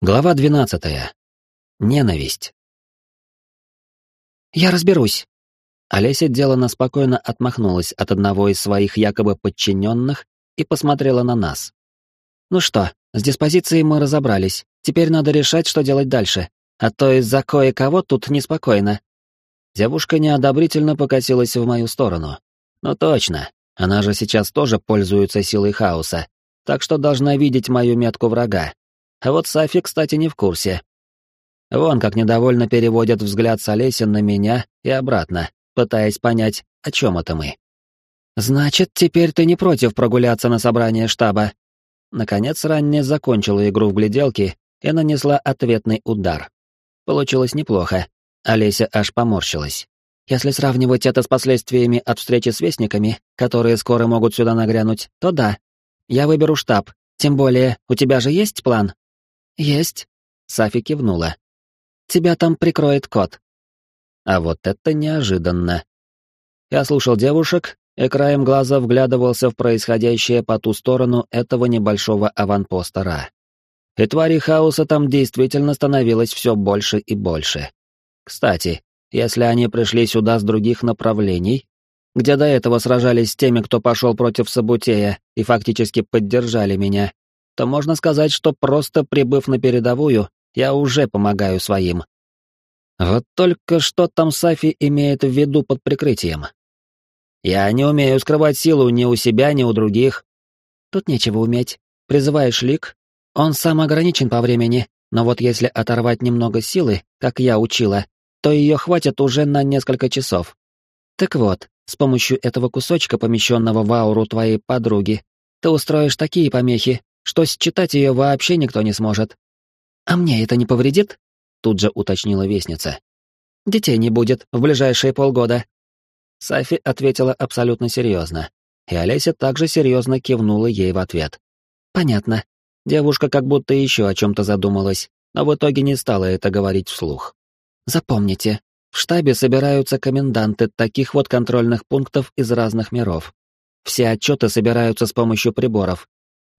Глава двенадцатая. Ненависть. «Я разберусь». Олеся делано спокойно отмахнулась от одного из своих якобы подчиненных и посмотрела на нас. «Ну что, с диспозицией мы разобрались. Теперь надо решать, что делать дальше. А то из-за кое-кого тут неспокойно». Девушка неодобрительно покосилась в мою сторону. «Ну точно, она же сейчас тоже пользуется силой хаоса, так что должна видеть мою метку врага, а вот Сафи, кстати, не в курсе. Вон как недовольно переводят взгляд Солесин на меня и обратно, пытаясь понять, о чем это мы. «Значит, теперь ты не против прогуляться на собрание штаба?» Наконец, ранее закончила игру в гляделки и нанесла ответный удар. Получилось неплохо. Олеся аж поморщилась. Если сравнивать это с последствиями от встречи с вестниками, которые скоро могут сюда нагрянуть, то да. Я выберу штаб. Тем более, у тебя же есть план? «Есть», — Сафи кивнула. «Тебя там прикроет кот». А вот это неожиданно. Я слушал девушек и краем глаза вглядывался в происходящее по ту сторону этого небольшого аванпоста. И твари хаоса там действительно становилось все больше и больше. Кстати, если они пришли сюда с других направлений, где до этого сражались с теми, кто пошел против Сабутея и фактически поддержали меня, то можно сказать, что просто прибыв на передовую, я уже помогаю своим. Вот только что там Сафи имеет в виду под прикрытием. Я не умею скрывать силу ни у себя, ни у других. Тут нечего уметь. Призываешь лик, он сам ограничен по времени, но вот если оторвать немного силы, как я учила, то ее хватит уже на несколько часов. Так вот, с помощью этого кусочка, помещенного в ауру твоей подруги, ты устроишь такие помехи, что считать ее вообще никто не сможет. А мне это не повредит? Тут же уточнила вестница. Детей не будет в ближайшие полгода. Сафи ответила абсолютно серьезно, и Олеся также серьезно кивнула ей в ответ. Понятно. Девушка как будто еще о чем-то задумалась, но в итоге не стала это говорить вслух. Запомните, в штабе собираются коменданты таких вот контрольных пунктов из разных миров. Все отчеты собираются с помощью приборов,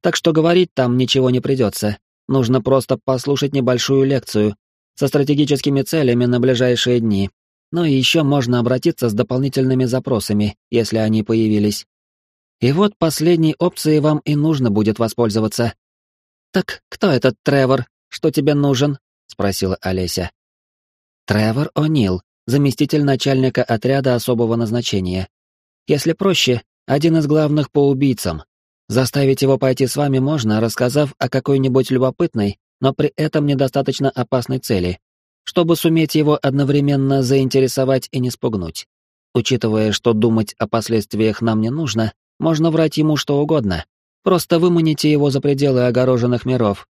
так что говорить там ничего не придется. Нужно просто послушать небольшую лекцию со стратегическими целями на ближайшие дни. Ну и еще можно обратиться с дополнительными запросами, если они появились. И вот последней опцией вам и нужно будет воспользоваться. «Так кто этот Тревор? Что тебе нужен?» — спросила Олеся. «Тревор О'Нил, заместитель начальника отряда особого назначения. Если проще, один из главных по убийцам, Заставить его пойти с вами можно, рассказав о какой-нибудь любопытной, но при этом недостаточно опасной цели, чтобы суметь его одновременно заинтересовать и не спугнуть. Учитывая, что думать о последствиях нам не нужно, можно врать ему что угодно. Просто выманите его за пределы огороженных миров.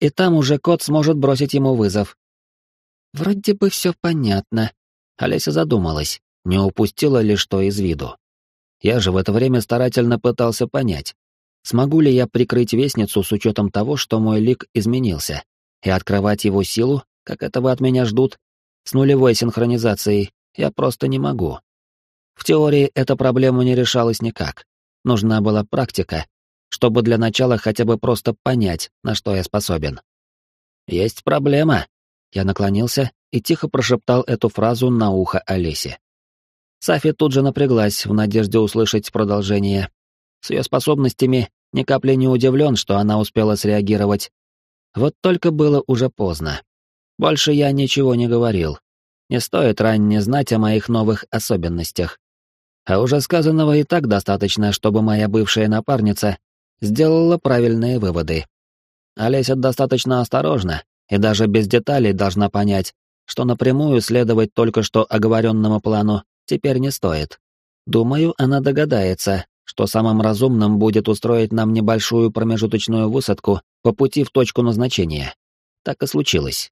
И там уже кот сможет бросить ему вызов. Вроде бы все понятно. Олеся задумалась, не упустила ли что из виду. Я же в это время старательно пытался понять, смогу ли я прикрыть вестницу с учетом того, что мой лик изменился, и открывать его силу, как этого от меня ждут, с нулевой синхронизацией, я просто не могу. В теории эта проблема не решалась никак. Нужна была практика, чтобы для начала хотя бы просто понять, на что я способен. «Есть проблема», — я наклонился и тихо прошептал эту фразу на ухо Олесе. Сафи тут же напряглась в надежде услышать продолжение. С ее способностями ни капли не удивлен, что она успела среагировать. Вот только было уже поздно. Больше я ничего не говорил. Не стоит ранее знать о моих новых особенностях. А уже сказанного и так достаточно, чтобы моя бывшая напарница сделала правильные выводы. Олеся достаточно осторожна и даже без деталей должна понять, что напрямую следовать только что оговоренному плану теперь не стоит. Думаю, она догадается, что самым разумным будет устроить нам небольшую промежуточную высадку по пути в точку назначения. Так и случилось.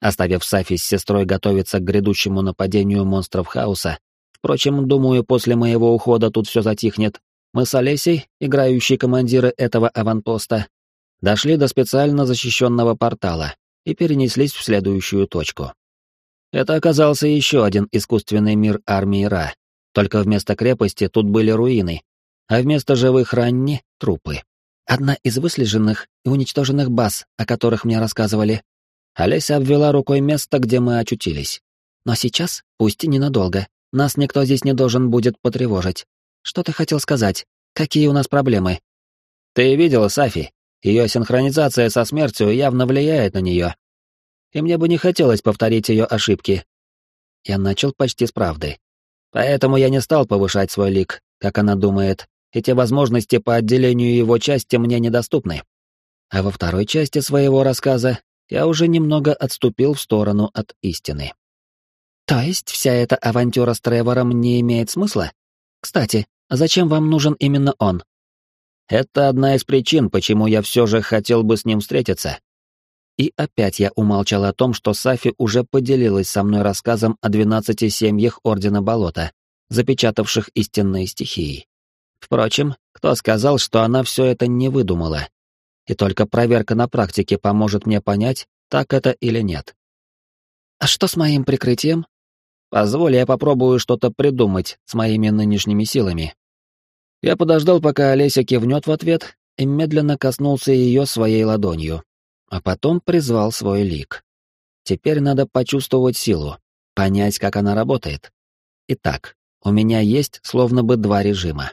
Оставив Сафи с сестрой готовиться к грядущему нападению монстров хаоса, впрочем, думаю, после моего ухода тут все затихнет, мы с Олесей, играющие командиры этого аванпоста, дошли до специально защищенного портала и перенеслись в следующую точку. Это оказался еще один искусственный мир армии Ра. Только вместо крепости тут были руины, а вместо живых ранни — трупы. Одна из выслеженных и уничтоженных баз, о которых мне рассказывали. Олеся обвела рукой место, где мы очутились. Но сейчас, пусть и ненадолго, нас никто здесь не должен будет потревожить. Что ты хотел сказать? Какие у нас проблемы? Ты видела Сафи? Ее синхронизация со смертью явно влияет на нее. И мне бы не хотелось повторить ее ошибки. Я начал почти с правды. Поэтому я не стал повышать свой лик, как она думает, и те возможности по отделению его части мне недоступны. А во второй части своего рассказа я уже немного отступил в сторону от истины. То есть вся эта авантюра с Тревором не имеет смысла? Кстати, зачем вам нужен именно он? Это одна из причин, почему я все же хотел бы с ним встретиться. И опять я умолчал о том, что Сафи уже поделилась со мной рассказом о двенадцати семьях Ордена Болота, запечатавших истинные стихии. Впрочем, кто сказал, что она все это не выдумала? И только проверка на практике поможет мне понять, так это или нет. А что с моим прикрытием? Позволь, я попробую что-то придумать с моими нынешними силами. Я подождал, пока Олеся кивнет в ответ, и медленно коснулся ее своей ладонью, а потом призвал свой лик. Теперь надо почувствовать силу, понять, как она работает. Итак, у меня есть словно бы два режима.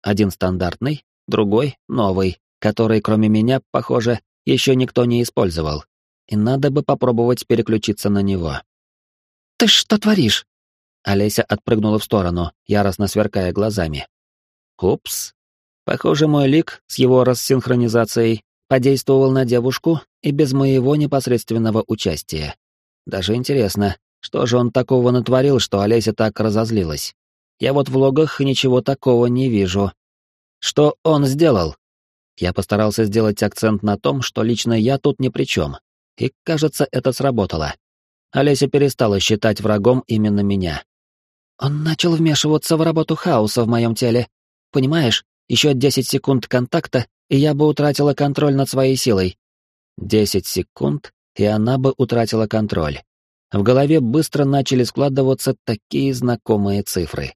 Один стандартный, другой — новый, который, кроме меня, похоже, еще никто не использовал. И надо бы попробовать переключиться на него. «Ты что творишь?» Олеся отпрыгнула в сторону, яростно сверкая глазами. «Упс. Похоже, мой лик с его рассинхронизацией подействовал на девушку и без моего непосредственного участия. Даже интересно, что же он такого натворил, что Олеся так разозлилась? Я вот в логах ничего такого не вижу. Что он сделал? Я постарался сделать акцент на том, что лично я тут ни при чем. И, кажется, это сработало. Олеся перестала считать врагом именно меня. Он начал вмешиваться в работу хаоса в моем теле. Понимаешь, еще десять секунд контакта, и я бы утратила контроль над своей силой. Десять секунд, и она бы утратила контроль. В голове быстро начали складываться такие знакомые цифры.